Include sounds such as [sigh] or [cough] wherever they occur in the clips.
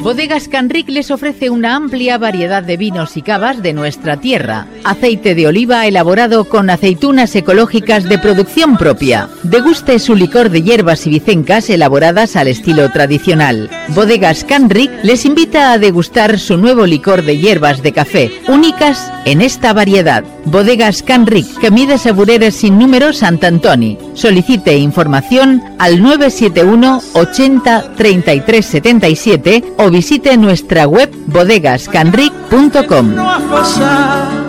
Bodegas Canric les ofrece una amplia variedad de vinos y cavas de nuestra tierra. Aceite de oliva elaborado con aceitunas ecológicas de producción propia. Deguste su licor de hierbas y vicencas elaboradas al estilo tradicional. Bodegas Canric les invita a degustar su nuevo licor de hierbas de café, únicas en esta variedad. Bodegas Canric, Camí Sabureres sin número Sant Antoni. Solicite información al 971 80 33 77 o visite nuestra web bodegascanric.com.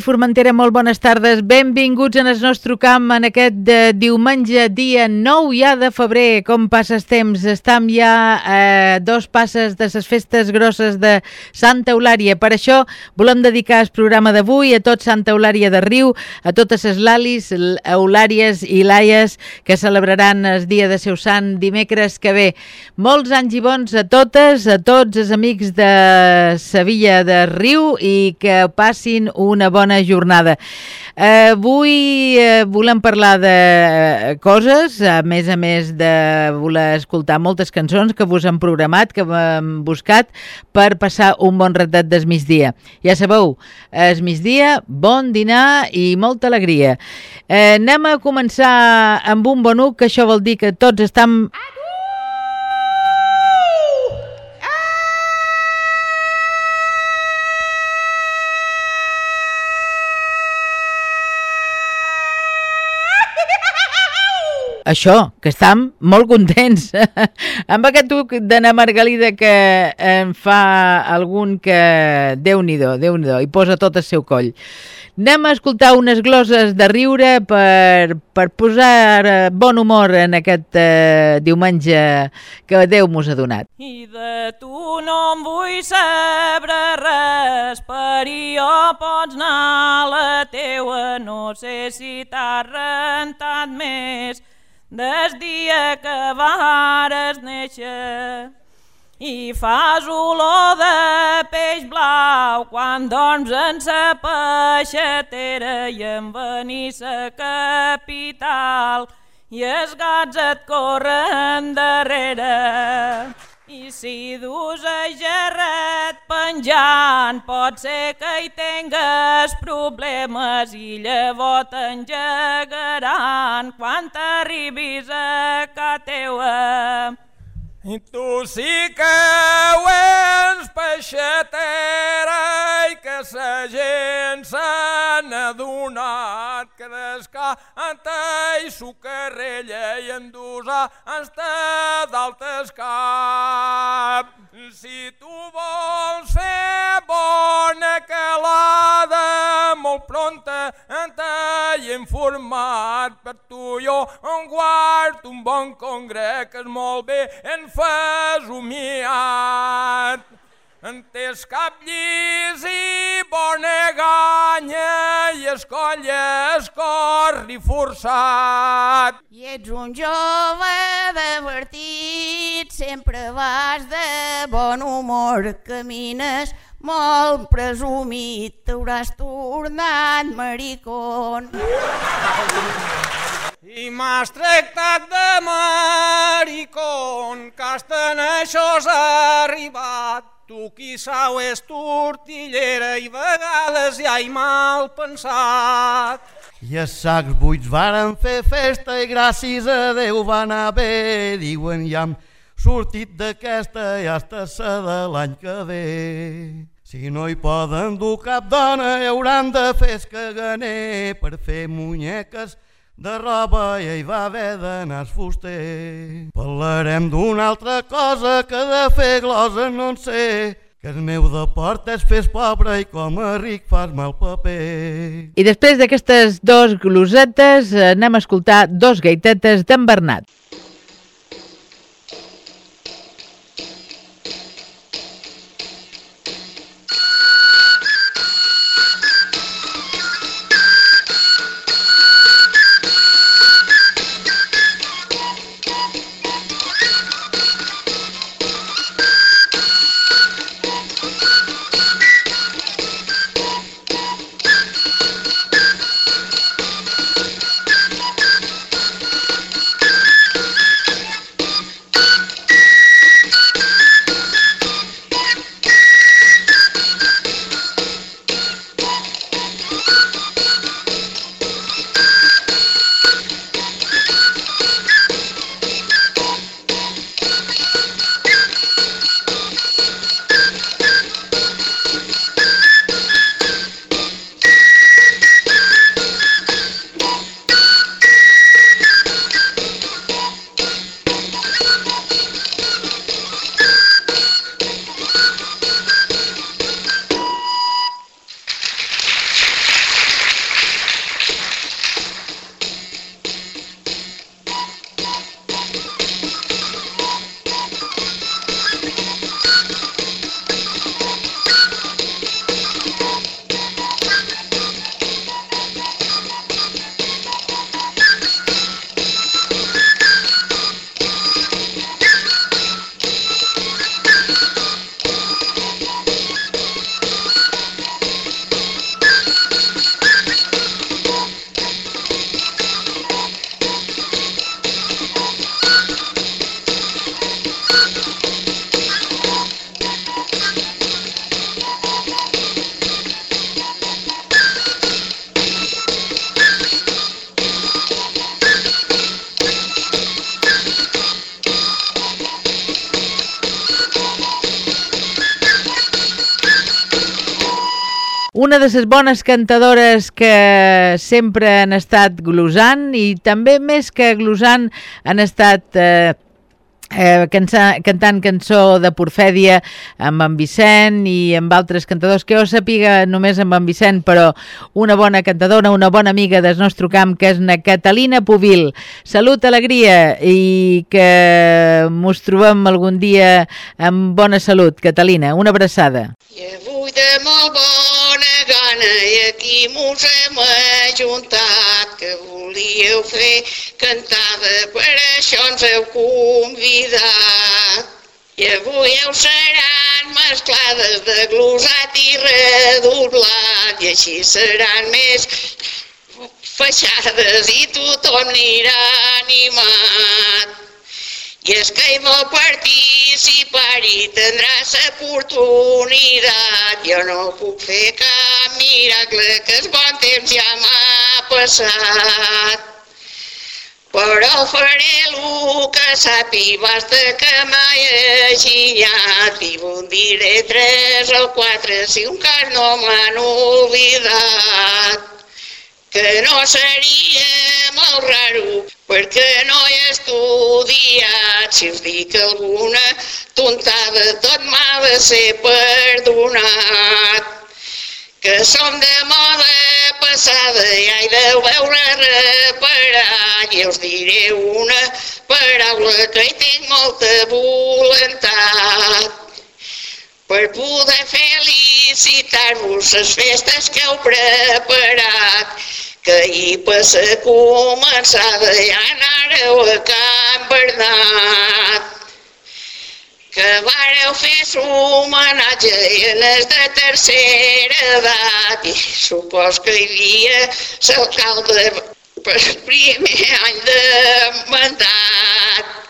i Formentera, molt bones tardes. Benvinguts en el nostre camp en aquest eh, diumenge, dia 9 ja de febrer. Com passa el temps? Estam ja eh, dos passes de les festes grosses de Santa Eulària. Per això volem dedicar el programa d'avui a tot Santa Eulària de Riu, a totes les lalis, eulàries i laies que celebraran el dia de seu sant dimecres que ve. Molts anys i bons a totes, a tots els amics de Sevilla de Riu i que passin una bona jornada. Eh, avui eh, volem parlar de eh, coses, a més a més de voler escoltar moltes cançons que vos han programat, que hem buscat per passar un bon ratet del migdia. Ja sabeu, és migdia, bon dinar i molta alegria. Eh, anem a començar amb un bonuc, que això vol dir que tots. Adeu! Això, que estem molt contents [laughs] amb aquest tuc d'Anna Margalida que en fa algun que Déu-n'hi-do, déu nhi déu i posa tot el seu coll. Anem a escoltar unes gloses de riure per, per posar eh, bon humor en aquest eh, diumenge que Déu mos ha donat. I de tu no em vull saber res, per jo pots anar a la teua, no sé si t'has rentat més, des dia que vares néixer i fas olor de peix blau quan dorms en sa peixatera i en venir capital i els gats et corren darrere. Si dus a gerret penjant, pot ser que hi tingues problemes i llavors t'engegaran quan t'arribis a ca teua. I tu sí que ho ets peixatera i que sa gent s'han adonat que descanta i sucarrella i endusa està d'altes cap. Si tu vols fer bona calada molt pronta t'he informat per tu jo en guard un bon congre que és molt bé en fas humiat. En tes cap llis i bona ganya i escolles corri forçat. I ets un jove divertit, sempre vas de bon humor, camines molt presumit, t'hauràs tornat maricón. I m'has tractat de maricón, que hasta en això has arribat. Tu qui sau és tortillera i vegades ja hi mal pensat. I els sacs buits varen fer festa i gràcies a Déu va anar bé, diuen ja sortit d'aquesta ja està sa de l'any que ve. Si no hi poden dur cap dona, hi hauran de fer escaganer per fer munyeques de roba i hi va haver d'anar fuster. Parlarem d'una altra cosa que de fer glosa no en sé, que el meu deport és fer pobre i com a ric fas mal paper. I després d'aquestes dos glosetes anem a escoltar dos gaitetes d'en Bernat. Una de les bones cantadores que sempre han estat glosant i també més que glosant han estat eh, eh, cantant cançó de Porfèdia amb en Vicent i amb altres cantadors que jo sapiga només amb en Vicent però una bona cantadora, una bona amiga del nostre camp que és na Catalina Puvil salut, alegria i que mos trobem algun dia amb bona salut. Catalina, una abraçada. I avui de molt i aquí mos hem ajuntat que volíeu fer cantada, per això ens heu convidat. I avui heu seran mesclades de glosat i redoblat i així seran més feixades i tothom anirà animat. I és que hi vol participar i tindrà l'oportunitat. Jo no puc fer cap miracle, que el bon temps ja m'ha passat. Però faré el que sàpiga, basta que mai aixillat i un diré tres o quatre si un cas no m'han oblidat que no seria molt raro perquè. Si us dic alguna tontada, tot m'ha de ser perdonat. Que som de moda passada i he de veure reparat. I us diré una paraula que hi tinc molta voluntat per poder felicitar-vos les festes que heu preparat, que per la començada ja anàreu a Can Bernat, que vareu fer homenatge en els de tercera edat. I supos que hi havia l'alcalde per primer any de mandat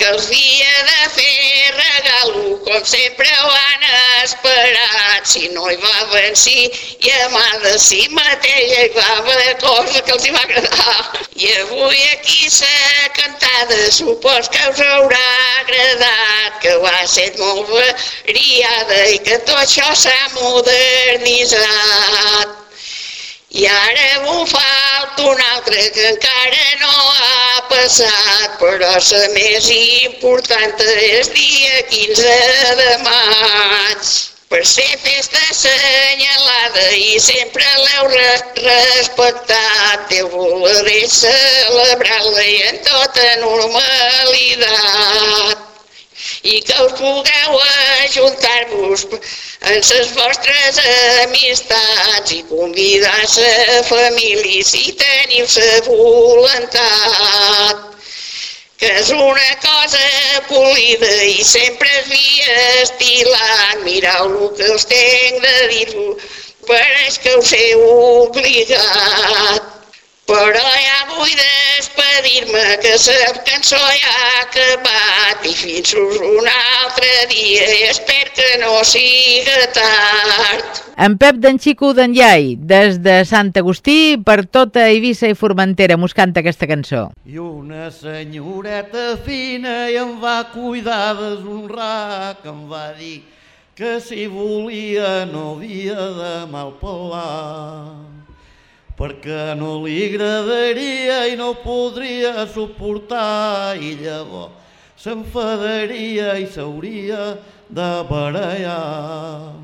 que els havia de fer regalo com sempre ho han esperat. Si no hi va venir, i a mà de si mateixa hi va haver cosa que els hi va agradar. I avui aquí s'ha cantada, supos que us haurà agradat, que va ser molt variada i que tot això s'ha modernitzat. I ara m'ho falta un altre que encara no ha passat, però la més important és dia 15 de maig. Per ser festa assenyalada i sempre l'heu respectat, Déu voleré celebrar-la i en tota normalitat i que us pugueu ajuntar-vos en les vostres amistats i convidar la família si teniu la voluntat que és una cosa polida i sempre es havia estilat. Mireu el que us tenc de dir-vos, pareix que us he obligat. Però ja vull despedir-me, que la cançó ja ha acabat i fins un altre dia i espero que no siga tard. En Pep d'en Xico d'en Iai, des de Sant Agustí, per tota Eivissa i Formentera, mos canta aquesta cançó. I una senyoreta fina i em va cuidar deshonrar, que em va dir que si volia no havia de malpelar perquè no li agradaria i no podria suportar i llavors s'enfadaria i s'hauria de barallar.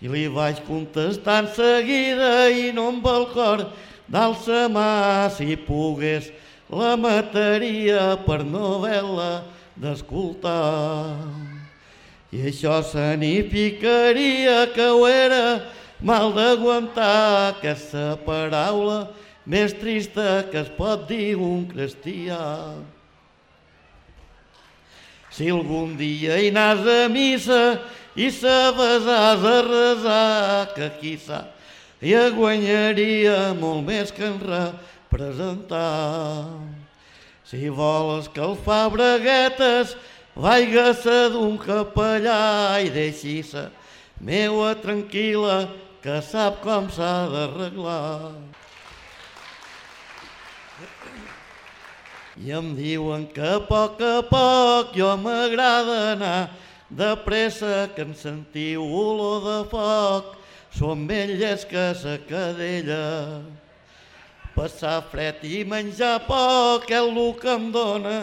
I li vaig contestar en seguida i no amb el cor d'alça mà si pogués la mataria per no haver-la d'escoltar. I això picaria que ho era mal d'aguantar aquesta paraula més trista que es pot dir un cristià. Si algun dia hi anàs a missa i sabes has a resar, que qui sap ja guanyaria molt més que en representar. Si vols que el fa braguetes, vaiga-se d'un capellà i deixi-se meua tranquil·la que sap com s'ha d'arreglar. I em diuen que a poc a poc jo m'agrada anar de pressa que en sentiu olor de foc són velles que sa cadella. Passar fred i menjar poc és el que em dóna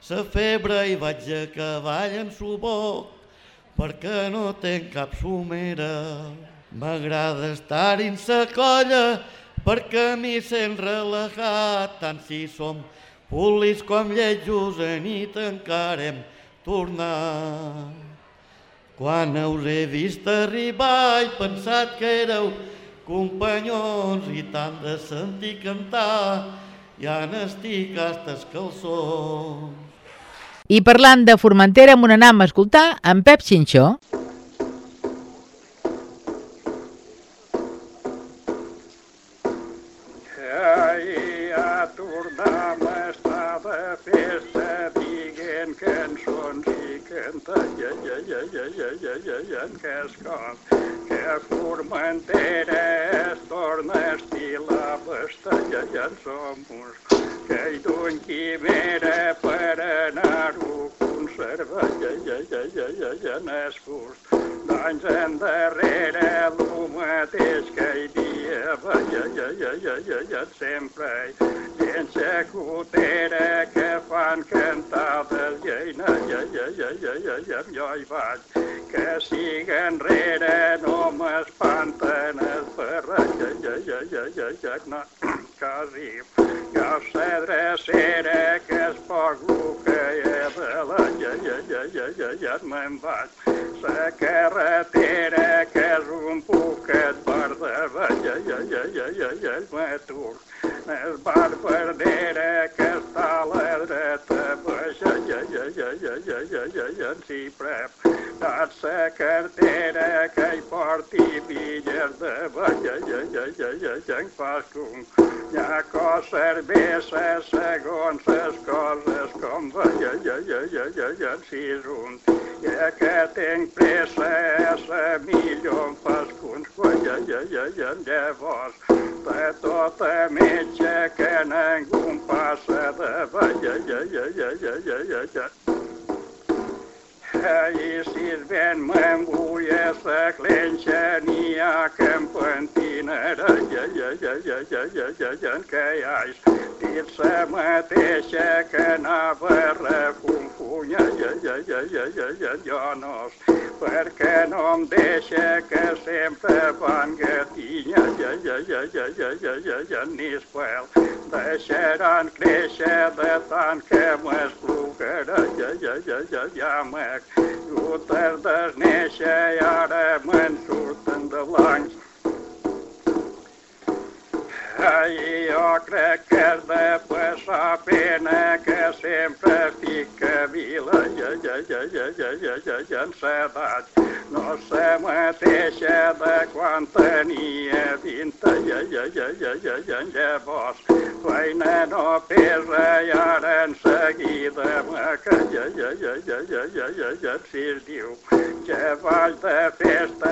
sa febre i vaig a cavall en suboc perquè no tenc cap somera. M'agrada estar en sa colla perquè m'hi sent relaxat, tant si som polis com lletjos a nit encara hem tornat. Quan us he vist arribar he pensat que éreu companyons i tant de sentir cantar ja n'estic hasta els calçons. I parlant de Formentera, m'ho anam a escoltar en Pep Xinxó. que escon, que a Formentera es torna a estilar pestalla i en som uns, que hi d'un quimera per anar-ho ja, ja, ja, ja, d'anys endarrere el mateix que hi ja, seva, ja, ja, ja, ja, ja, ja, sempre. Gent xacotera que fan cantades, lleina, ja, ja, ja, ja, ja, ja, jo hi vaig. Que siga enrere, no m'espanten els ferrats, ja, ja, ja, ja, ja, ja, no quasi, jo sé drecera que es poc el que he de la, ja, ja, ja, ja, ja, ja, me'n vaig, la carretera que és un poquet verda, ja, ja, ja, ja, ja, ja, m'atur, el bar perdera que està a la dreta, si prep et sa cartera que hi porti milles de balla en pastum nyacó cervesa segons les coses com veia si és un ja que tenc pressa la millor em fas cons llavors de tota metge que ningú em passa de veia hăisiți, ven ja ja ja ja ja ja ja ja știt ja, mă teșe că n-avără cum ja, ja, ja, ja, ja, ja, ja, ja, ja, no perquè no em deixa que sempre van gatinya, ja, ja, ja, ja, ja, ja, ja, ja, ni esquel. Deixaran créixer de tant que m'esplugarà, ja, ja, ja, ja, ja, m'he Lluites desnéixer i ara me'n surten de blancs. Ai, jo crec que és de passar pena que sempre fica vila, ja, ja, ja, ja, ja, ja, ja, ja, en sedat. No sé mateixa de quan tenia vinta, ja, ja, ja, ja, ja, ja, llavors. Feina no pesa i ara en seguida m'aca, ja, ja, ja, ja, ja, ja, ja, ja, si es diu que vaig de festa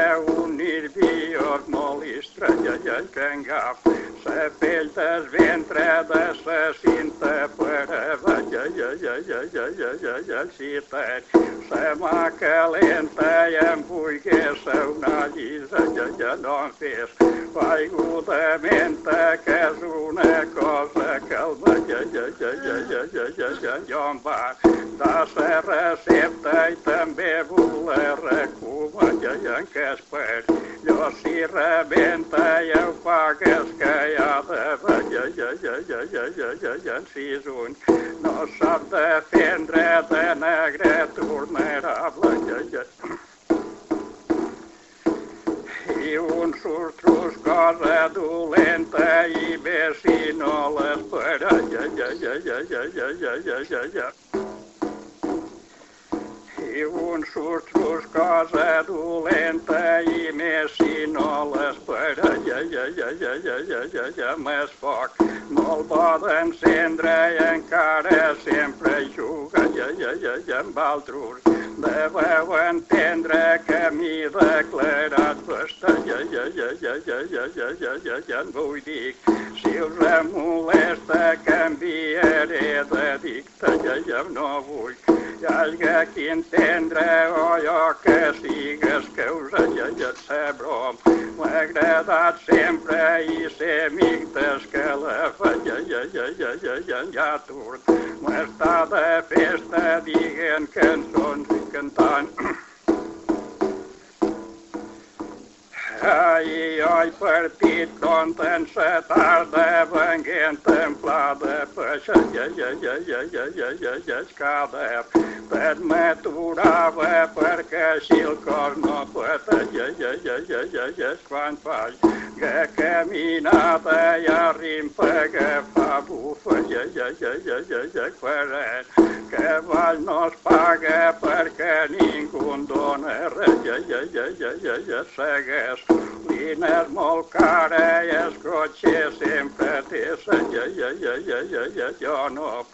mentre un nerviós molt estranya, ja, que engaf. Sa pell del ventre de sa cinta per avall, ja, ja, ja, ja, ja, ja, ja, ja, ciutat. Sa mà calenta i em vulgués una llisa, ja, ja, no em fes. Vaigudament que és una cosa calma, ja, ja, ja, ja, ja, ja, ja, ja, jo em va de sa recepta i també voler recomanar, ja, ja, que es per. Jo si rebenta ja ho pagues que de ja, ja, ja, ja, ja, ja, ja, ja, en sis ulls. No sap defendre de negre tornerable, ja, ja. I un surtrus cosa dolenta i bé si no l'espera, ja, ja, ja, ja, ja, ja, ja, ja, ja, ja i un surtrus cosa dolenta i més si no l'espera, ja, ja, ja, ja, ja, ja, ja, ja, més foc. No el pot encendre i encara sempre juga, ja, ja, ja, ja, ja, amb altres. Deveu entendre camí declarat festa, ja, ja, ja, ja, ja, ja, ja, ja, ja, ja, vull dir, si us molesta canviaré de dicta, ja, ja, no vull. Ja ha qui entendre o allò que sigues que us ja, ja, sé, brom. M'ha agradat sempre i ser amic d'escalafa, ja, ja, ja, ja, ja, ja, ja, turt. M'està de festa dient cançons i cantant. Ai, Haioi părtit cont în șetar de vânghi întâmpla de pășăieș ca de permetura ja, ja, și-l corno pătă ești fan faci gă cămina ja, ja, ja, ja, ja, que val nos pagă părcă ningun ja, ești res, ja, ja, ja, ja, ja, ja, segueix Vine molt cara i el cotxe sempre té sa ja, ja, ja, ja, ja, jo no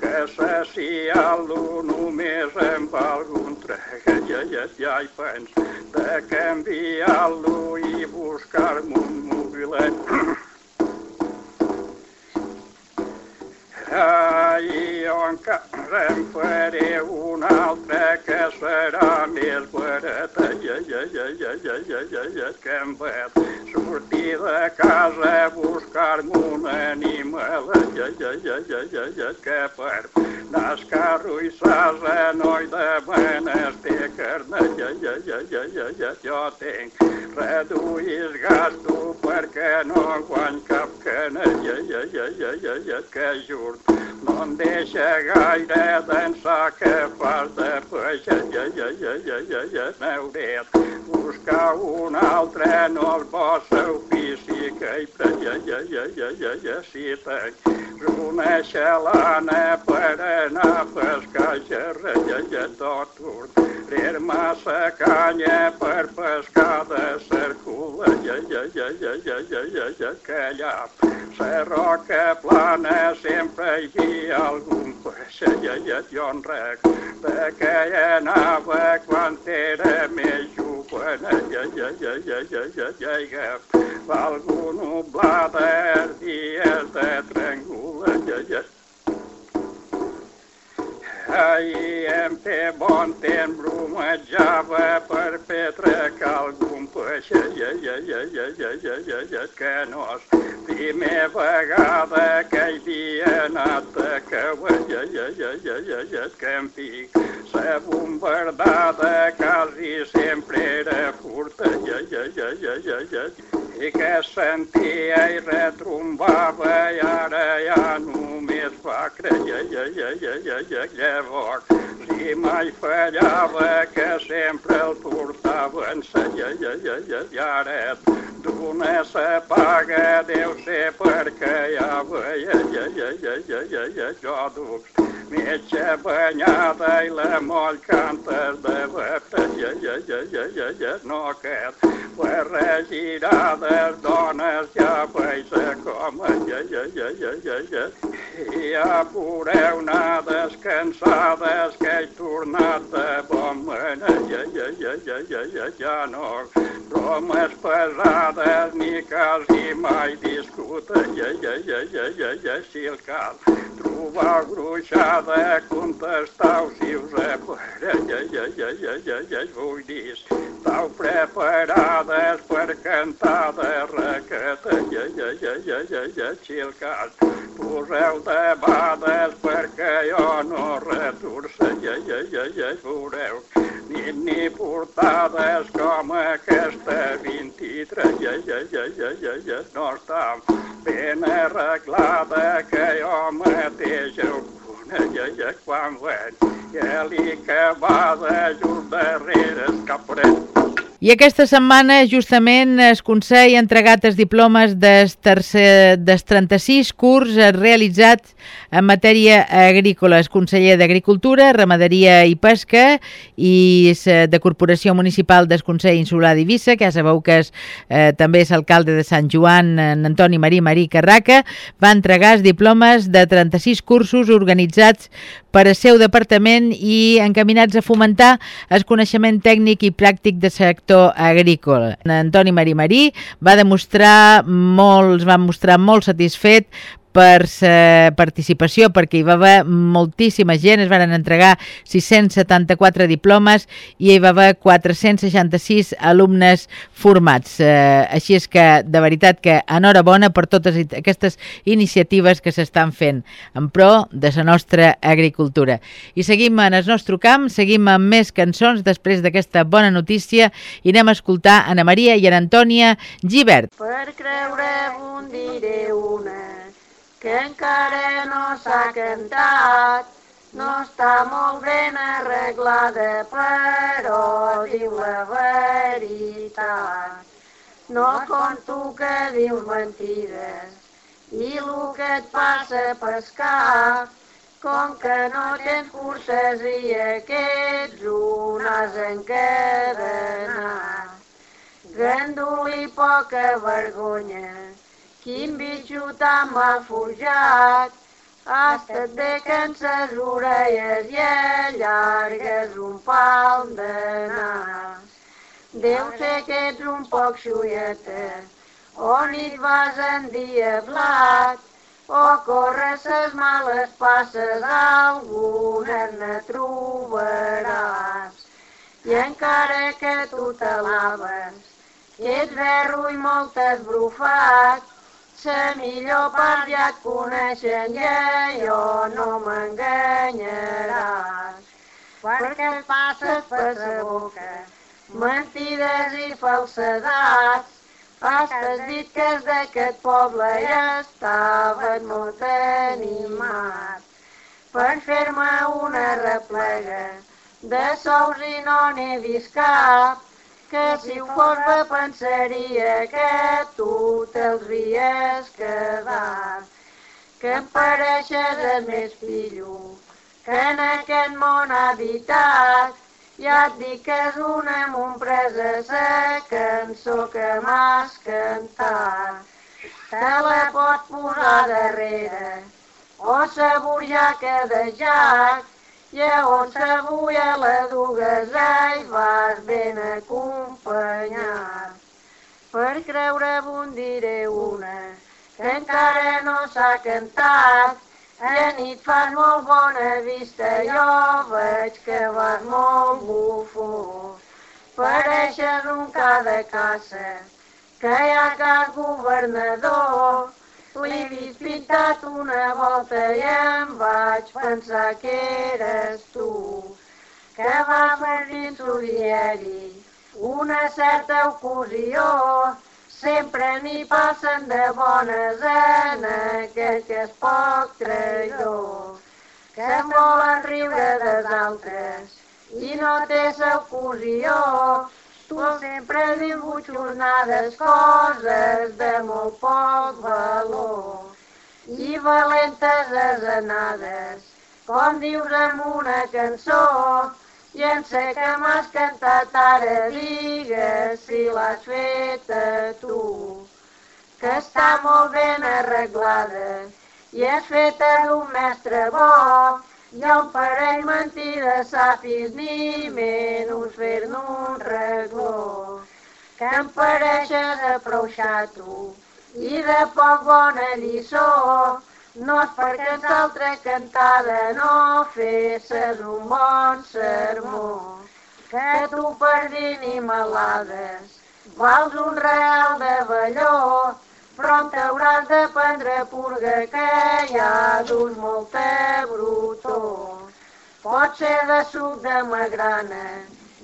que sa si algú només va algun trega, ja, ja, ja hi pens de canviar-lo i buscar-me un mobilet. ahir encara en faré un altre que serà més barata. Ja, ja, ja, ja, ja, ja, ja, ja, que em vaig sortir de casa a buscar-me un animal. Ja, ja, ja, ja, ja, ja, que per nas carro i sasa no hi demanes té carne. Ja, ja, ja, ja, ja, ja, jo tinc reduïs gasto perquè no guany cap cana. Ja, ja, ja, ja, ja, ja, que juro no em deixa gaire d'ençà que fas de peix, ja, ja, ja, ja, ja, ja, n'hauré buscar un altre no el vostre ofici que hi pre, ja, ja, ja, ja, ja, ja, si tenc una xalana per anar a pescar, ja, ja, ja, tot fer massa canya per pescar de cercula, ja, ja, ja, ja, ja, ja, ja, ja, que allà la roca plana sempre hi algun ja, ja, jo en rec, de que hi anava quan era més jove, ja, ja, ja, ja, ja, ja, ja, ja, algun oblada dies de trangula, ja, ja, Ahir caiem pe bon tem brumăgeavă Per petrec algun pășe Că nu-aș prime văgadă Că-i bienată Că că-mi pic Să bumbărdadă ja, ja, ja, ja, ja, furtă i que sentia i retrombava i ara ja només fa creia i, i, i, i, i, llavors si mai fallava que sempre el portaven sa i, i, i, i, i ara d'una s'apaga deu ser perquè ja veia i, i, i, i, i, i, jo ducs metge banyada i la moll cantes de vepta i, i, i, i, i, i, no aquest la regirada Erdőn, Erdőn, Erdőn, Erdőn, ai, ja, ja, ja, ja, ja, ai. Ja podeu anar descansades que he tornat de bon mena. Ja, ja, ja, ja, ja, ja, ai, ja no bromes pesades ni quasi mai discut. Ja, ja, ja, ja, ja, ja, ai, si el cal trobar gruixada, contestau si us apare. Ja, ja, ja, ja, ja, ja, ja, vull dir, estau preparades per cantar de raqueta. Ja, ja, ja, ja, ja, ja, el cal poseu debades perquè jo no retorça, ja, ja, ja, ja, veureu, ni, ni portades com aquesta 23, ja, ja, ja, ja, ja, ja, no està ben arreglada que jo mateix alguna, ja, ja, quan veig que li que va de just darrere el capret i aquesta setmana justament es Consell ha entregat els diplomes dels, tercer, dels 36 curs realitzats en matèria agrícola. El conseller d'Agricultura, Ramaderia i Pesca i de Corporació Municipal del Consell Insular d'Ibissa, que ja sabeu que és, eh, també és alcalde de Sant Joan, en Antoni Marí Marí Carraca, va entregar els diplomes de 36 cursos organitzats per al seu departament i encaminats a fomentar el coneixement tècnic i pràctic del sector agrícola. Antoni Marí Marí va demostrar molt, va mostrar molt satisfet per sa participació, perquè hi va haver moltíssima gent, es van entregar 674 diplomes i hi va haver 466 alumnes formats. Eh, així és que, de veritat, que enhorabona per totes aquestes iniciatives que s'estan fent en pro de la nostra agricultura. I seguim en el nostre camp, seguim amb més cançons després d'aquesta bona notícia i anem a escoltar Ana Maria i Ana Antònia Givert. Per creure un diré una que encara no s'ha cantat. No està molt ben arreglada, però diu la veritat. No conto que dius mentides i el que et passa a pescar, com que no tens cortesia, que ets un as encadenat. Gandul i poca vergonya, Quin bitxo tan mal forjat, ha estat bé que en ses orelles i allargues un pal de nas. Deu ser que ets un poc xuieta, o nit vas endiablat, o corres ses males passes, alguna ne trobaràs. I encara que tu te laves, que ets verro i molt esbrufat, la millor part ja et coneixen i jo no m'enganyaràs. Perquè et passes per la boca mentides i falsedats. Has dit que és d'aquest poble i estaven molt animat per fer-me una replega de sous i no n'he vist cap que si ho fos bé pensaria que tu te'ls havies quedat, que em pareixes el més fillo que en aquest món ha habitat. Ja et dic que és una empresa la cançó que m'has cantat. Te la pots posar darrere o sa burjaca de jac Llavors avui a la dugues i vas ben acompanyat. Per creure un diré una, que encara no s'ha cantat. A nit fas molt bona vista, jo veig que vas molt bufós. Pareixes un ca de caça, que hi ha cas governador, L'he vist pintat una volta i em vaig pensar que eres tu, que va per dins diari una certa ocasió, sempre n'hi passen de bones en aquell que és poc traïdor, que em volen riure dels altres i no té sa ocasió, Tu sempre dius jornades, coses de molt poc valor. I valentes anades, com dius en una cançó, i en sé que m'has cantat ara, digues si l'has feta tu, que està molt ben arreglada i és feta d'un mestre bo, i un parell mentida sàpis ni menys fer-ne un regló, que em pareixes a prou xato i de poc bona lliçó, no és perquè l'altra cantada no fesses un bon sermó, que tu per dir ni malades vals un real de velló, però en t'hauràs de prendre purga que hi ha d'uns molt brutó. Pot ser de suc de magrana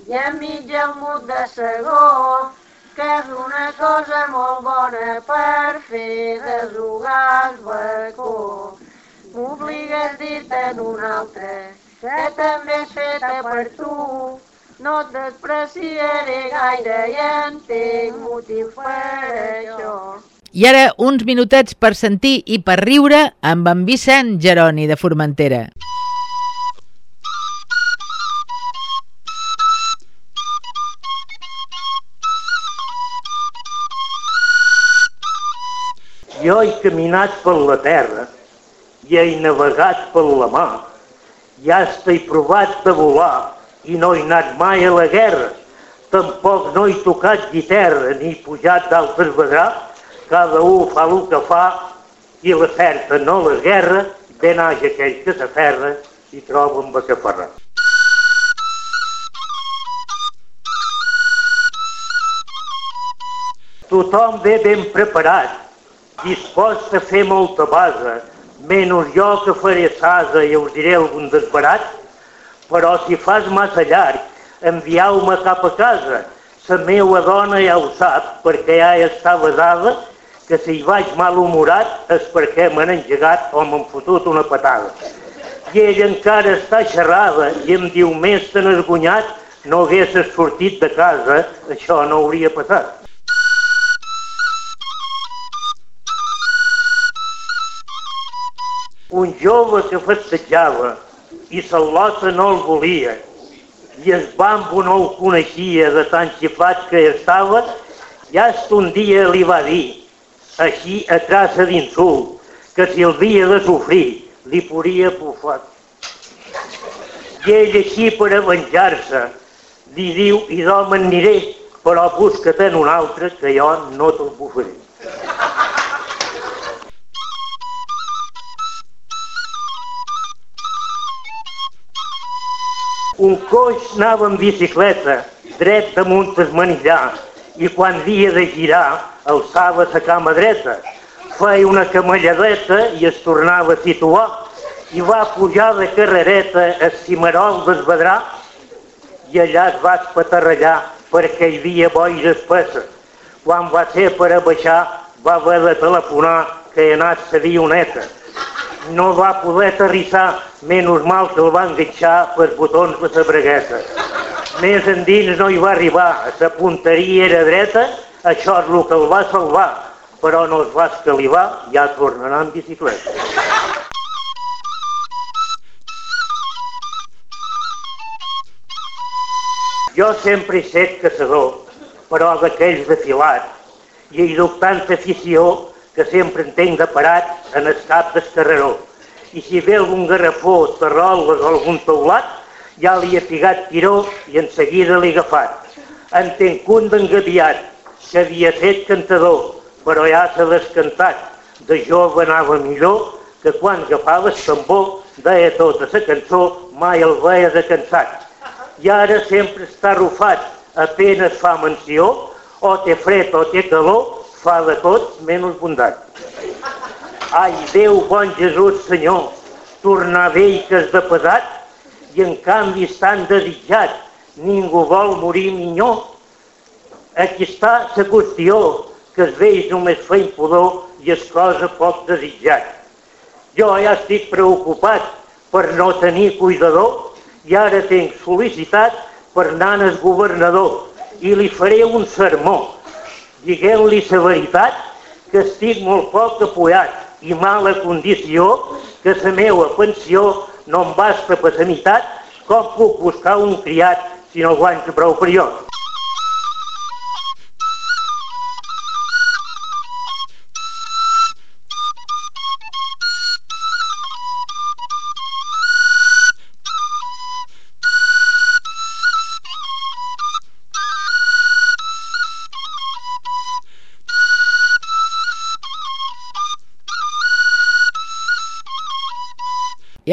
i a mig el mut de segó, que és una cosa molt bona per fer desugar el bacó. M'obligues a dir-te'n un altre, que també és feta per tu, no et despreciaré gaire i entenc motiu per això. I ara uns minutets per sentir i per riure amb en Vicent Geroni de Formentera. Jo he caminat per la terra i he navegat per la mar Ja estic provat de volar i no he anat mai a la guerra. Tampoc no he tocat guitarra ni pujat d'altres vedrà. Cada un fa el que fa i la certa no la guerra, ben haja aquell que s'aferra i troba que farà. Tothom ve ben preparat, dispost a fer molta base, menys jo que faré sasa i us diré algun desbarat, però si fas massa llarg, enviau-me cap a casa. La meua dona ja ho sap, perquè ja està basada, que si vaig malhumorat és perquè m'han engegat o m'han fotut una patada. I ell encara està xerrada i em diu més tan esgunyat no haguessis sortit de casa, això no hauria passat. un jove que festejava i l'altre no el volia i el bambo no el coneixia de tan xifat que estava, ja un dia li va dir, així a traça d'insult, que si el havia de sofrir, li podria bufar. I ell així per a venjar-se li diu, i d'home aniré, però busca-te'n un altre que jo no te'l bufaré. Un coix anava en bicicleta, dret damunt el manillar, i quan havia de girar, alçava la cama dreta. Feia una camalladeta i es tornava a situar, i va pujar de carrereta a Cimarol d'Esvedrà, i allà es va espaterrallar perquè hi havia boira espessa. Quan va ser per a baixar, va haver de telefonar que he anat a avioneta no va poder aterrissar, menys mal que el va enganxar per botons de la bragueta. Més endins no hi va arribar, la punteria era dreta, això és el que el va salvar, però no es va escalivar, ja tornarà en bicicleta. Jo sempre he set caçador, però d'aquells de filat, i he dut tanta afició que sempre entenc de parat en el cap del. I si ve algun garrafó, terroles o algun teulat, ja li he pigat tiró i en seguida l'he agafat. Entenc un d'engaviat, que havia fet cantador, però ja s'ha descantat. De jove anava millor que quan agafava el tambor deia tota la cançó, mai el veia de cansat. I ara sempre està arrufat, apenes fa menció, o té fred o té calor, fa de tot menys bondat. Ai, Déu, bon Jesús, Senyor, tornar vell que és de pesat i en canvi és tan desitjat, ningú vol morir minyó. Aquí està la qüestió, que es vell només fa impudor i és cosa poc desitjat. Jo ja estic preocupat per no tenir cuidador i ara tinc sol·licitat per anar al governador i li faré un sermó digueu-li la veritat que estic molt poc apoyat i mala condició, que la meva pensió no em basta per sanitat, com puc buscar un criat si no guanyo prou per jo?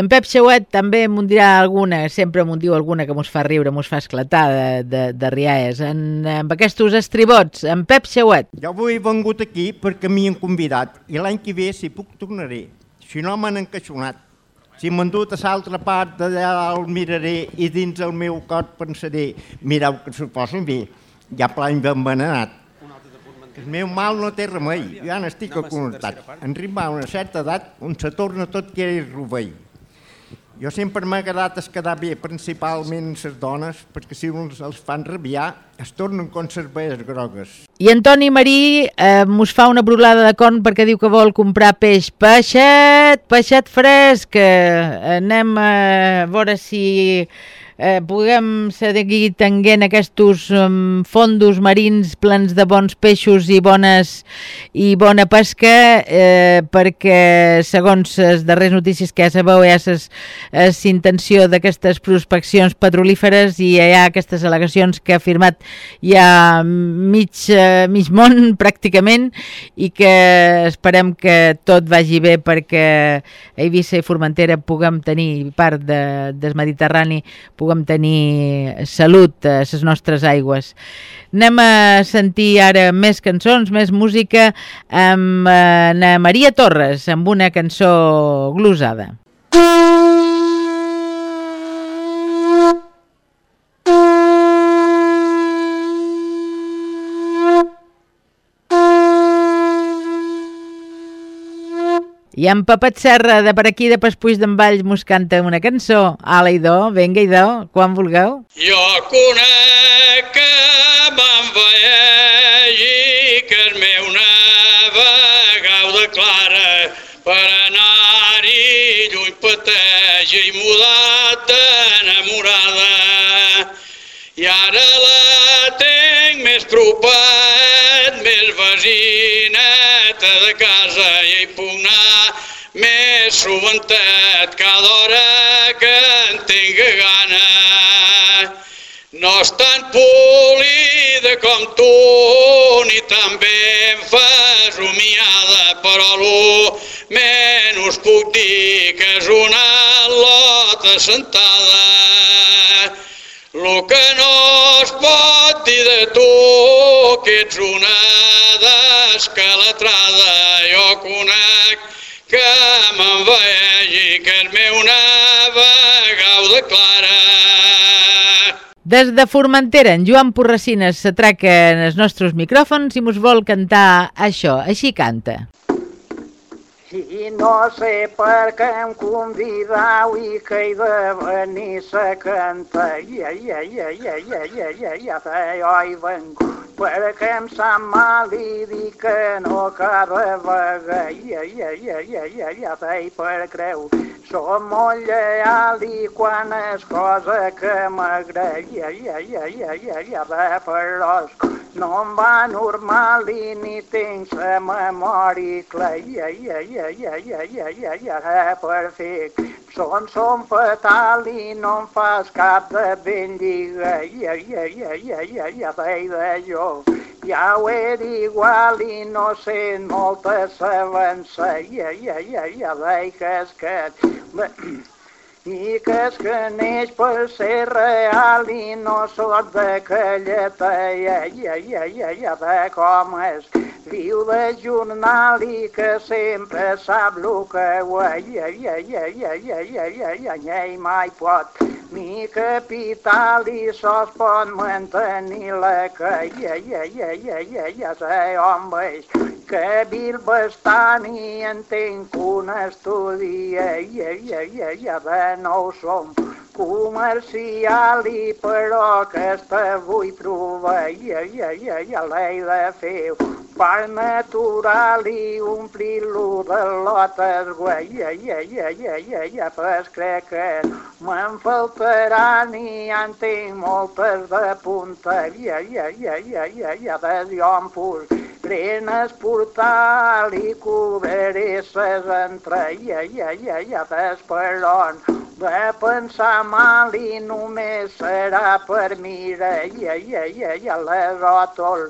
I en Pep Xeuet també m'ho dirà alguna, sempre m'ho diu alguna que mos fa riure, mos fa esclatar de, de, de riaes. En, amb aquests estribots, en Pep Xeuet. Jo avui he vengut aquí perquè m'hi han convidat i l'any que ve, si puc, tornaré. Si no, m'han encaixonat. Si m'han dut a l'altra part d'allà el miraré i dins el meu cor pensaré, mireu que s'ho posen bé, ja plany envenenat. El meu mal no té remei, ja n'estic acontentat. En ritme a una certa edat on se torna tot que és rovell. Jo sempre m'ha agradat es quedar bé, principalment les dones, perquè si uns els fan rabiar, es tornen com cerveses grogues. I Antoni Marí eh, mos fa una brolada de corn perquè diu que vol comprar peix. Peixet, peixet fresc. Eh, anem a veure si eh, puguem seguir tenint aquests um, fondos marins plens de bons peixos i bones i bona pesca eh, perquè segons les darreres notícies que ja sabeu hi ha la intenció d'aquestes prospeccions petrolíferes i hi ha aquestes al·legacions que ha firmat ja mig, eh, mig món [laughs] pràcticament i que esperem que tot vagi bé perquè Eivissa i Formentera puguem tenir part de, del Mediterrani puguem puguem tenir salut a les nostres aigües. Anem a sentir ara més cançons, més música amb eh, Maria Torres, amb una cançó glosada. I en Papet Serra, de per aquí, de Paspuix d'en Valls, mos canta una cançó. Ala, idò, venga, idò, quan vulgueu. Jo conec que m'envaegi que el meu navegau de clara per anar-hi lluny pateja i mudat enamorada. I ara la tenc més propet, més vesineta de casa i puc anar més soventat cada hora que en tinga gana. No és tan polida com tu, ni tan ben fas humiada, però lo menys puc dir que és una lota sentada. Lo que no es pot dir de tu, que ets una descalatrada, jo conec que me'n vegi que el meu navegau de clara. Des de Formentera, en Joan Porracines s'atraca en els nostres micròfons i mos vol cantar això. Així canta. Si no sé per què em convidau i que he de venir a cantar. Ia, ia, ia, ia, ia, ia, ia, ia, jo he per què em sap mal i dic que no cada vegada. Ia, ia, ia, ia, ia, ia, feia per creu. Som molt lleial i quan és cosa que m'agrada. Ia, ia, ia, ia, ia, ia, feia per l'osco. No em va normal i ni tinc la memòria clara. Ia, ia, ia, ia, ia, ia, ia, ia, perfecte. Som, son fatal i no em fas cap de bendiga. Ia, ia, ia, ia, ia, ia, feia jo. Ja ho era igual i no sé molta s'avança, Ia, ia, ia, ia, veig que... I que que neix per ser real i no sóc d'aquella ja, ja, ja, ja, ja, de com és viu de jornal i que sempre sap el que ho ja, ja, ja, ja, ja, ja, ja, ja, ja, i mai pot ni capital i sols pot mantenir la que ja, ja, ja, ja, ja, ja sé on veig que vil bastant i entenc un estudi ja, ja, ja, ja, ja de nou som comercial i però aquesta vull provar ja, ja, ja, ja l'he de fer per natural i omplir-lo de lotes guai, ja, ja, ja, ja, ja, ja, pues crec que me'n faltaran i en tinc moltes de punta, ja, ja, ja, ja, ja, de jo em prenes portal i cobraré ses entranyes, ja, ja, ja, d'esperon de pensar mal i només serà per mi, ja, ja, ja, ja, la ròtol,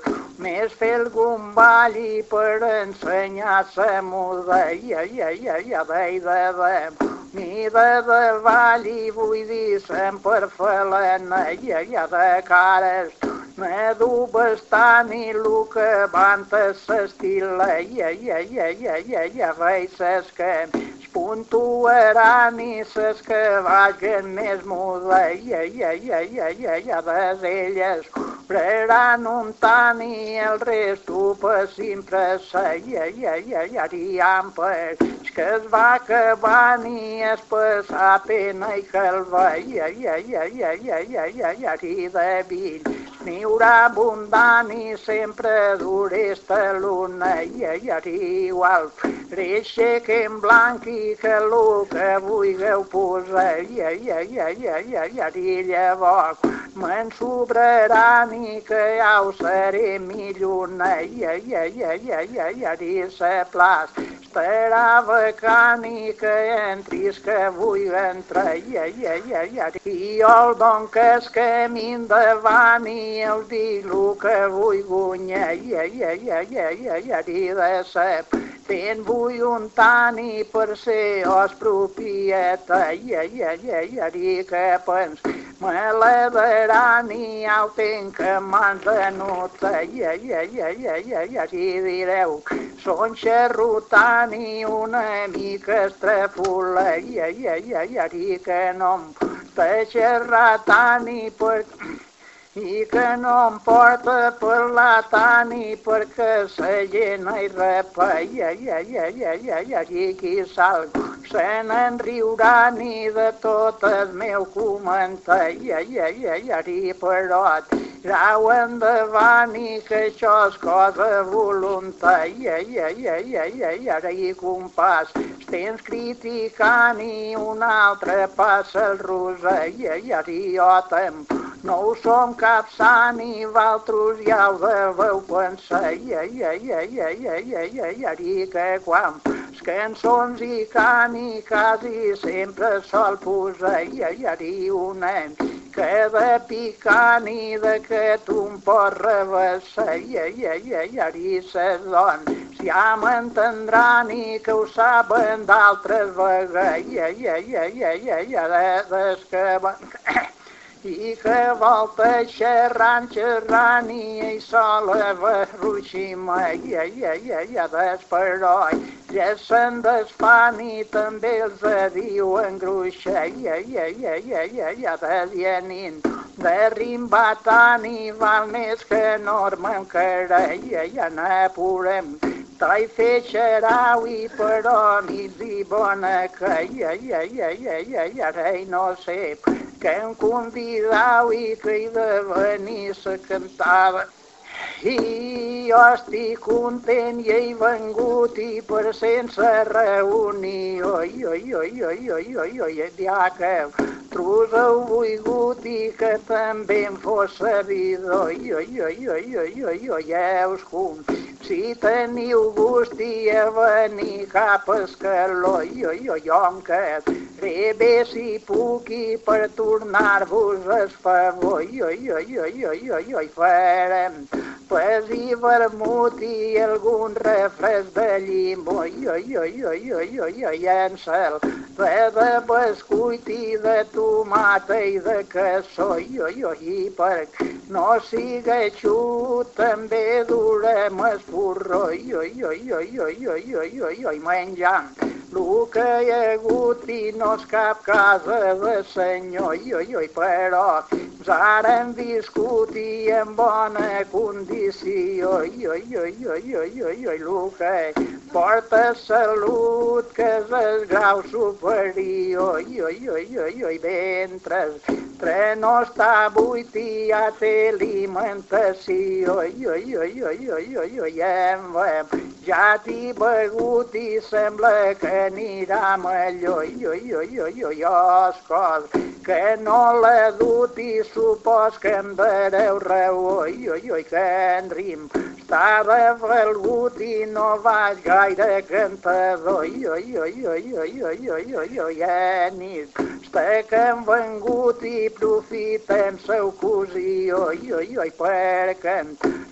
més fer algun ball i per ensenyar sa muda, ja, ja, ja, ja, de, de, de, Mira de davall i vull dir sempre felena i allà de cares me du bastant i lo que van s'estila i allà, i allà, i allà, i allà, veig ses que puntuaran i ses que vagin més muda, ja, ja, ja, ja, ja, ja, des elles compraran un tant i el resto per sa, ja, ja, ja, ja, diam per que es va acabant i es passa pena i que el va, ja, ja, ja, ja, ja, ja, ja, ja, ja, de vill n'hi haurà abundant i sempre d'oresta luna i allà igual. Reixe que en blanc i que el que vulgueu posar i allà, i allà, i allà, i llavors me'n sobraran i que ja ho seré millor i allà, i allà, i allà, i sa plaça t'esperava, cani, que entris, que avui entra, ia, ia, ia, ia. I el don que es que davant i el dilu que vull guanyar, ia, ia, ia, ia, ia, ia, i de sep. ten vull un tani per ser os propieta, ia, ia, ia, ia, i que pens me l'adaran i ho tenc que mans de nota, i ai, ai, ai, ai, i direu, són xerrotant i una mica estrafula, i ai, ai, ai, ai, que no em pot xerrar tant i per i que no em porta per la tant i perquè sa gent hi repa, i ai, ai, ai, ai, ai, ai, qui salgo, se n'enriurà ni de tot el meu comentari, ai ai ja, ja, perot. Grau endavant i que això és cosa ai ai ai ai ai ai ja, i compàs. Estens criticant i un altre passa el rosa, ai ai ai jo tempo no ho som cap sant i valtros ja ho deveu pensar. Ai, ai, ai, ai, ai, ai, ai, ai, ai, que quan les cançons i can i quasi sempre sol posar. Ai, ai, ai, un nen que de picant i de que tu em pots revessar. Ai, ai, ai, ai, ai, ses dones ja m'entendran i que ho saben d'altres vegades. Ai, ai, ai, ai, ai, ai, ai, des que i que volta xerrant, xerrant i ell sola va ruixima i ai, ai, ai, desperoi. Ja se'n desfan i també els diuen gruixa i ai, ai, ai, ai, ai, desdianint. De rimba tant i val més que norma en cara i ai, n'apurem. Tai feixerau i però mig i bona que ai, ai, ai, ai, ai, ai, ara no sé que em convidau i que he de venir se cantava. I jo estic content i he vengut i per sense reunió. Oi, oi, oi, oi, oi, oi, oi, ja que trus heu volgut i que també em fos sabidor. Oi, oi, oi, oi, oi, oi, oi, heus com si teniu gust i a venir cap escaló. Oi, oi, jo em quedaré bé si puc i per tornar-vos el favor. Oi, oi, oi, oi, oi, oi, oi, farem pas i vermut i algun refresc de llimó. Oi, oi, oi, oi, oi, oi, oi, en cel de bescuit i de tomata i de cassó. Oi, oi, i per no siga xut també durem el porró. Oi, oi, oi, oi, oi, oi, oi, oi, oi, menjant el que hi ha hagut i no és cap casa de senyor. Oi, oi, oi, però ara hem viscut i en bona condició. Oi, oi, oi, oi, oi, oi, oi, el que porta salut que és el grau superior. Oi, oi, oi, oi, oi, mentre tre no està buit i ja té alimentació. Oi, oi, oi, oi, oi, oi, oi, em veiem. Ja t'hi begut i sembla que millor. Oi, oi, oi, oi, oi, oi, cos que no l'ha dut i supos que em dareu raó. Oi, oi, oi, que en rim estava valgut i no vaig gaire cantador. Oi, oi, oi, oi, oi, oi, oi, oi, oi, nit. Està que hem vengut i profitem seu cosí. Oi, oi, oi, perquè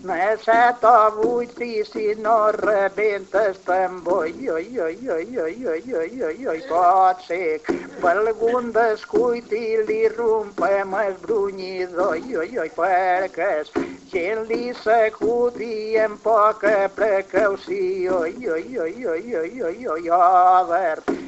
n'he set o vuit i si no rebentes tambor. Oi, oi, oi, oi, oi, oi, oi, oi, oi, pot ser per algun descuit i li rompem el brunyidor. Oi, oi, oi, perquè gent li s'acudi amb poca precaució. Oi, oi, oi, oi, oi, oi, oi, oi, oi, canvi no en duc i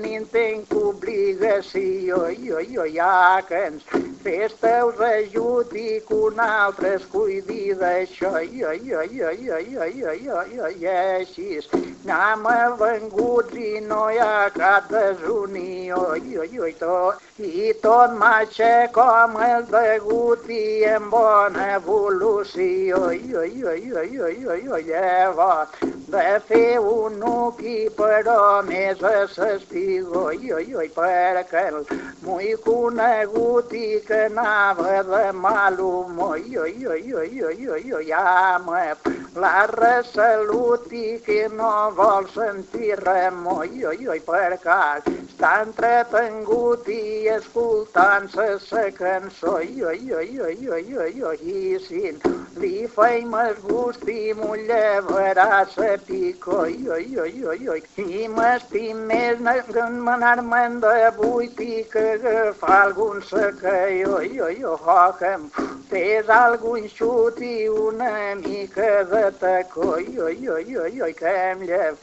ni en tenc obligació. Jo, jo, ja que ens festa us ajuti que un altre es cuidi d'això. Jo, jo, jo, jo, jo, jo, jo, jo, i així anem avenguts i no hi ha cap desunió. Jo, jo, i tot, i tot marxa com el degut i en bona evolució. Jo, jo, jo, jo, jo, jo, llavors de fer un nuqui però més a s'espigó. Jo, jo, i perquè el muy conegut i que anava de mal humor. Jo, jo, jo, jo, jo, jo, ja me la resalut i que no vol sentir remor. Jo, jo, i perquè està entretengut i escoltant se sa cançó. Jo, jo, jo, jo, jo, jo, i si li feim el gust i m'ho llevarà sa pico. Jo, jo, jo, jo, i m'estim més anar-me'n de vuit i que agafar algun seca. Jo, jo, jo, que em fes algun xut i una mica de tacó. Jo, jo, jo, jo, que em llev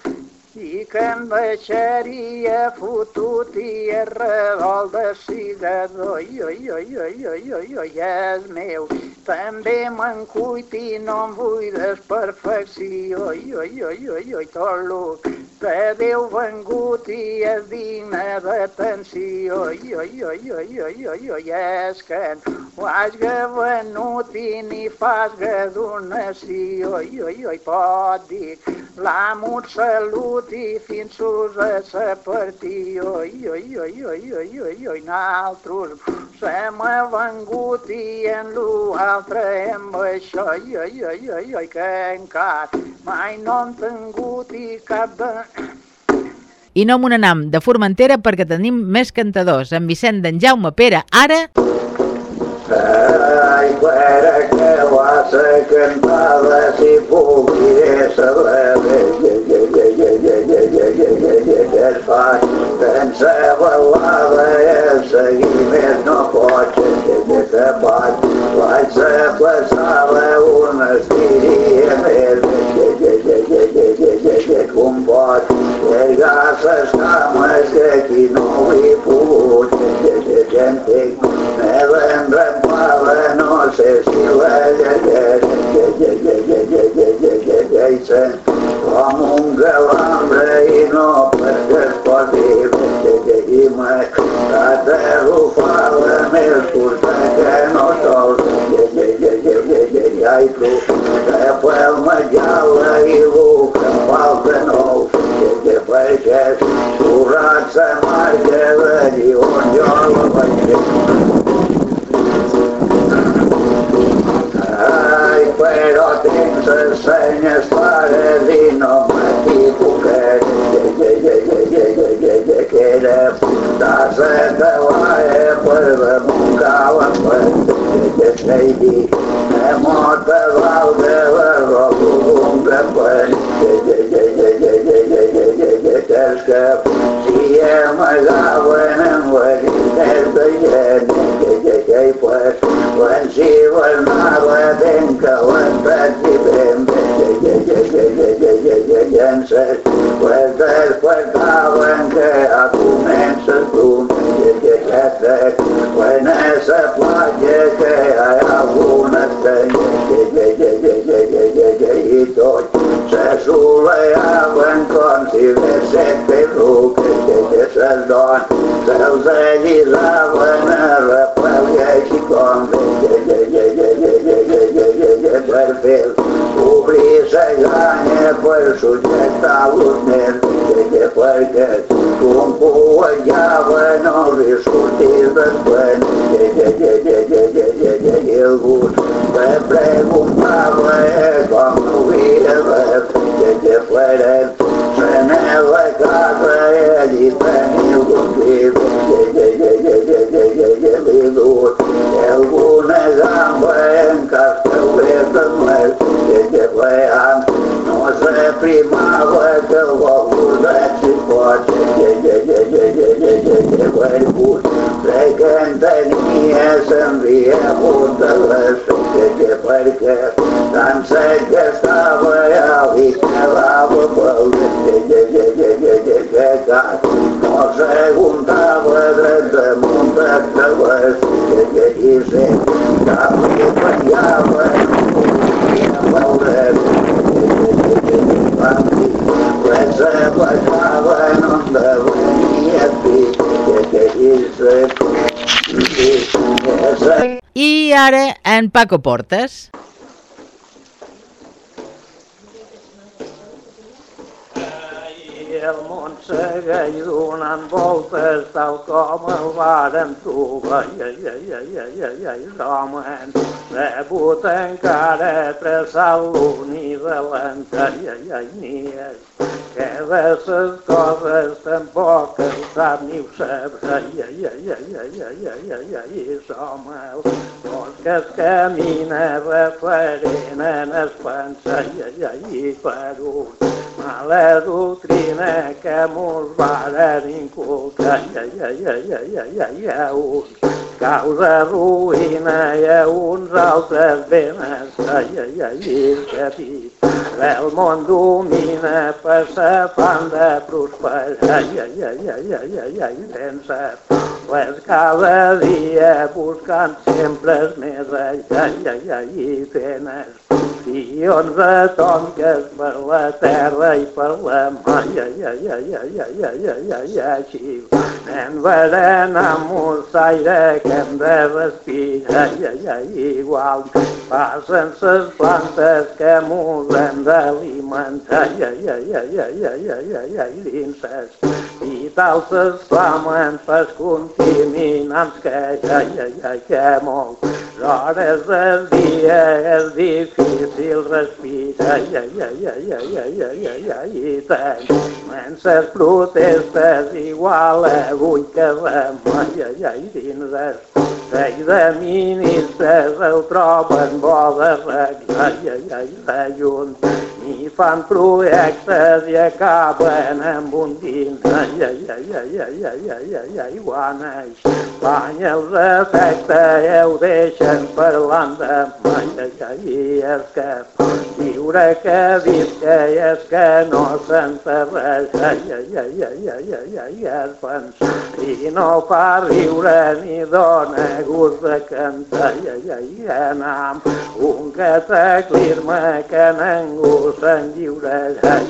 i que em deixaria fotut i redol de cigador. Jo, jo, jo, jo, jo, jo, ja és meu. També me'n cuit i no em vull desperfecció. Jo, jo, jo, jo, tot lo que Déu vengut i és digne d'atenció. Jo, jo, jo, jo, jo, jo, i és que ho hagi venut i ni fas donació. Jo, jo, i pot dir l'amo salut i fins us a sa partió. Jo, jo, jo, jo, jo, jo, i naltros sem ha vengut i en l'altre amb això. Jo, jo, jo, jo, que encara mai no hem tingut i cap de... I no m'ho anam de Formentera perquè tenim més cantadors. En Vicent d'en Jaume Pere, ara... Ai, pare, que vas a cantada si pogués saber que es fa sense balada el seguiment no pot ser que te pot vaig a més com pot llegar les cames que no he pogut que entenc me l'enrempava no sé si la llegeix llegeixen com un galambre i no perquè es pot dir i me la derrufava més curta que no sol i tu que pel mallala i em falta nou que perquè surrat sa marca d'allí on jo la vaig Ai, però tens les senyes pares i no m'equivoqué que era puntasa de la per damunt calen per que dir plecat. Asseguntava dret damunt de la silla i se camí ballava. Let's have a time on the way at the Let's have I ara en Paco Portes. El món segueix donant voltes tal com el varen trobar. Ai, ai, ai, ai, ai, ai, ai, l'home rebut encara traçant l'uni de l'entai, ai, ai, ni és que de ses coses tampoc el sap ni ho sabrà. Ai, ai, ai, ai, ai, ai, ai, ai, ai, som el cos que es camina referent en es pensa, ai, ai, ai, per un mala doctrina Camur varen cuca, ja, ja, ja, ja, ja, ja, ja, uns de ruïna i a uns altres benes. ja, ja, ja, ja, el món domina per sa fan de prosperar, ja, ja, ja, ja, ja, ja, i sense pues cada dia buscant sempre més allà, ja, ja, i fent i per la mà, ai, ai, ai, ai, ai, ai, ai, ai, ai, així anem berenar mossaire que hem de respirar, ai, ai, ai, igual passen ses plantes que mos hem d'alimentar, ai, ai, ai, ai, ai, ai, ai, ai, ai, dins ses vitals s'exclamen pels contaminants que, ai, ai, ai, que moltes hores del dia és difícil respirar, ai, ai, ai, ai, ai, ai, ai, ai, ai, i tenim ses protestes igual avui que demà, ai, ai, ai, dins el rei de ministres el troben bo de regla, ai, ai, ai, la junta i fan projectes i acaben amb un dins, ai, ai, ai, ai, ai, ai, ai, ai, ai, quan Espanya els afecta i ho deixen parlant de mai, ai, ai, és que viure que visca i és que no s'enterreix, ai, ai, ai, ai, ai, ai, ai, es pensa i no fa riure ni dona gust de cantar, ai, ai, ai, anam un cataclisme que ningú sanjiulazan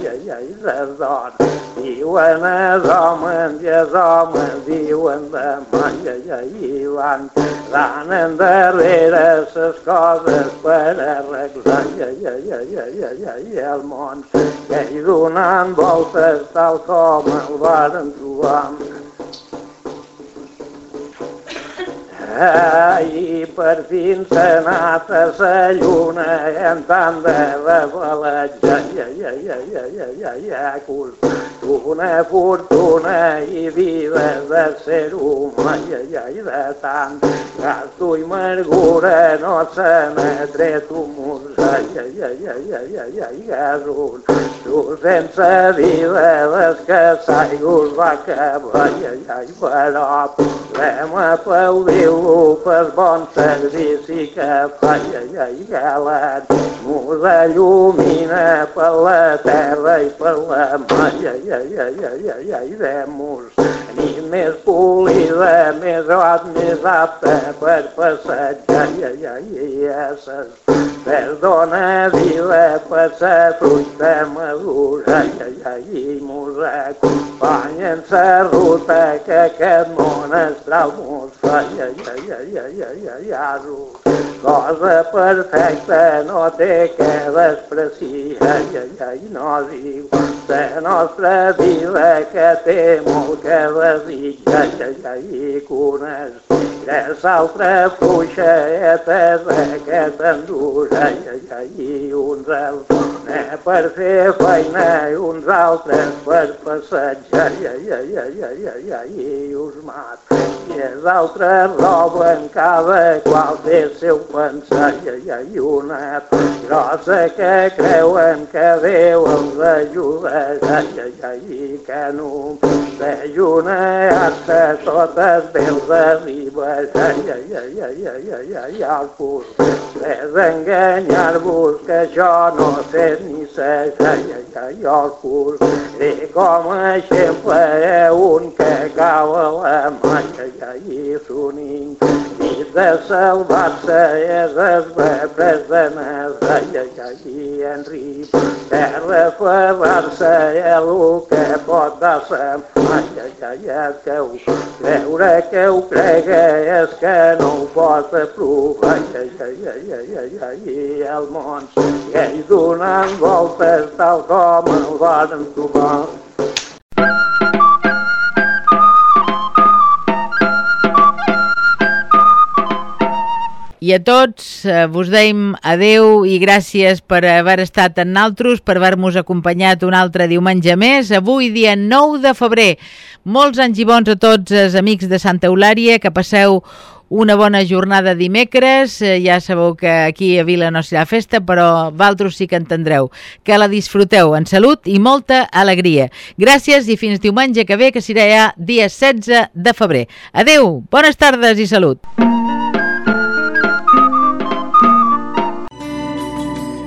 divana raman jazama divanda manja ivan l'ananda rere ses coses per arreglar ja, ja, ja, ja, ja, ja, ja, el món que hi donant voltes tal com el varen trobar Ai, per fin s'ha anat a la lluna en tant de revelatge. Ai, ai, ai, ai, ai, ai, ai, ai, fortuna, fortuna i vida de ser humà. Ai, ai, ai, de tant gasto i amargura no se n'ha tret un mur. Ai, ai, ai, ai, ai, ai, ai, gasos. Tu sense vida des que s'aigüs va acabar. Ai, ai, però podem aplaudir-lo per bon servici que ai, ai, galant. Mos il·lumina per la terra i per la mà. Ai, ai, ai, ai, ai, ai, ai, vemos nit més polida, més hot, més apta per passejar. Ai, ai, ai, ai, esses perdona vida per sa fruita madura. Ai, ai, ai, i mos acompanyen sa ruta que aquest món astral mos fa. Ai, ai, ai, ai, ai, ai, ai, ai, cosa perfecta no té que despreciar. Ai, ai, ai, no diu la nostra vida que té molt que desitjar. Ai, ai, ai, i coneix l'altra fluixeta que t'endura. Ai, ai, ai, uns altres per fer feina i uns altres per passejar. Ai, ai, ai, ai, ai, ai, ai, i us mat. I els altres roben cada qual té seu pensall hi ha llunat grossa que creuen que Déu els ajudarà i que en un dejunat de totes veus arriba i al de desenganyar-vos que jo no sé ni sé i el curs i com a exemple un que cau a la mà i s'unim i de salvar-se és es bebres de ai, ai, i en rip. De referrar-se el que pot ai, ai, és que ho creure que ho crega és que no ho pot ai, ai, ai, ai, ai, i el món segueix donant voltes tal com el van trobar. A tots eh, vos deim adeu i gràcies per haver estat en naltros, per haver-nos acompanyat un altre diumenge més, avui dia 9 de febrer. Molts anys i bons a tots els amics de Santa Eulària, que passeu una bona jornada dimecres, eh, ja sabeu que aquí a Vila no serà festa, però valtros sí que entendreu. Que la disfruteu en salut i molta alegria. Gràcies i fins diumenge que ve, que serà ja dia 16 de febrer. Adeu, bones tardes i salut.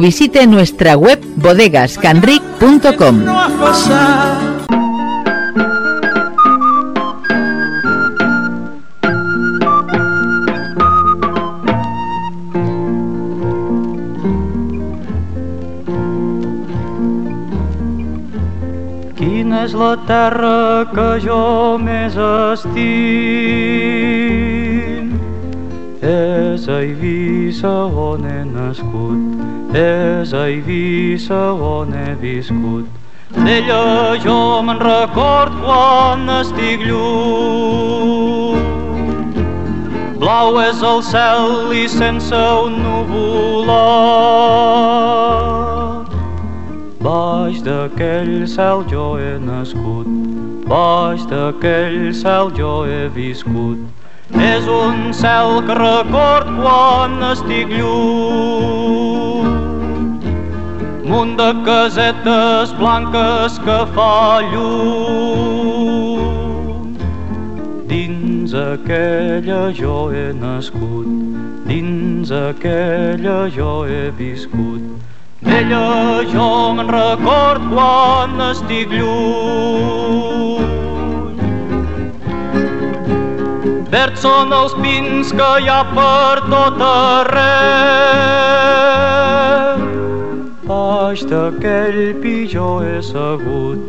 visite nuestra web bodegascanric.com. Quina és la terra que jo més estim? És a Eivissa on he nascut, és a Eivissa on he viscut. D'ella jo me'n record quan estic lluny. Blau és el cel i sense un nuvolat. Baix d'aquell cel jo he nascut, baix d'aquell cel jo he viscut. És un cel que record quan estic lluny. Munt de casetes blanques que fa llum. Dins aquella jo he nascut, dins aquella jo he viscut. D'ella jo me'n record quan estic lluny. Verds són els pins que hi ha per tot arreu. Baix d'aquell pitjor he segut,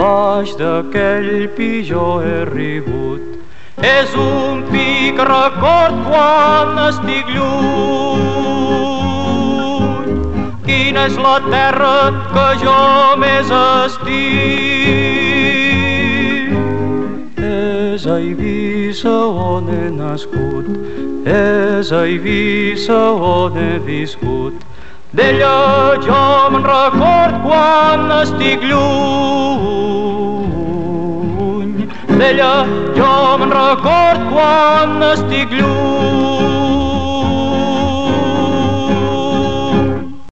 baix d'aquell pitjor he rigut. És un pi que record quan estic lluny. Quina és la terra que jo més estic? És a Eivissa on he nascut, és a Eivissa on he viscut. D'ella jo me'n record quan estic lluny. D'ella jo me'n record quan estic lluny.